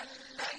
كلا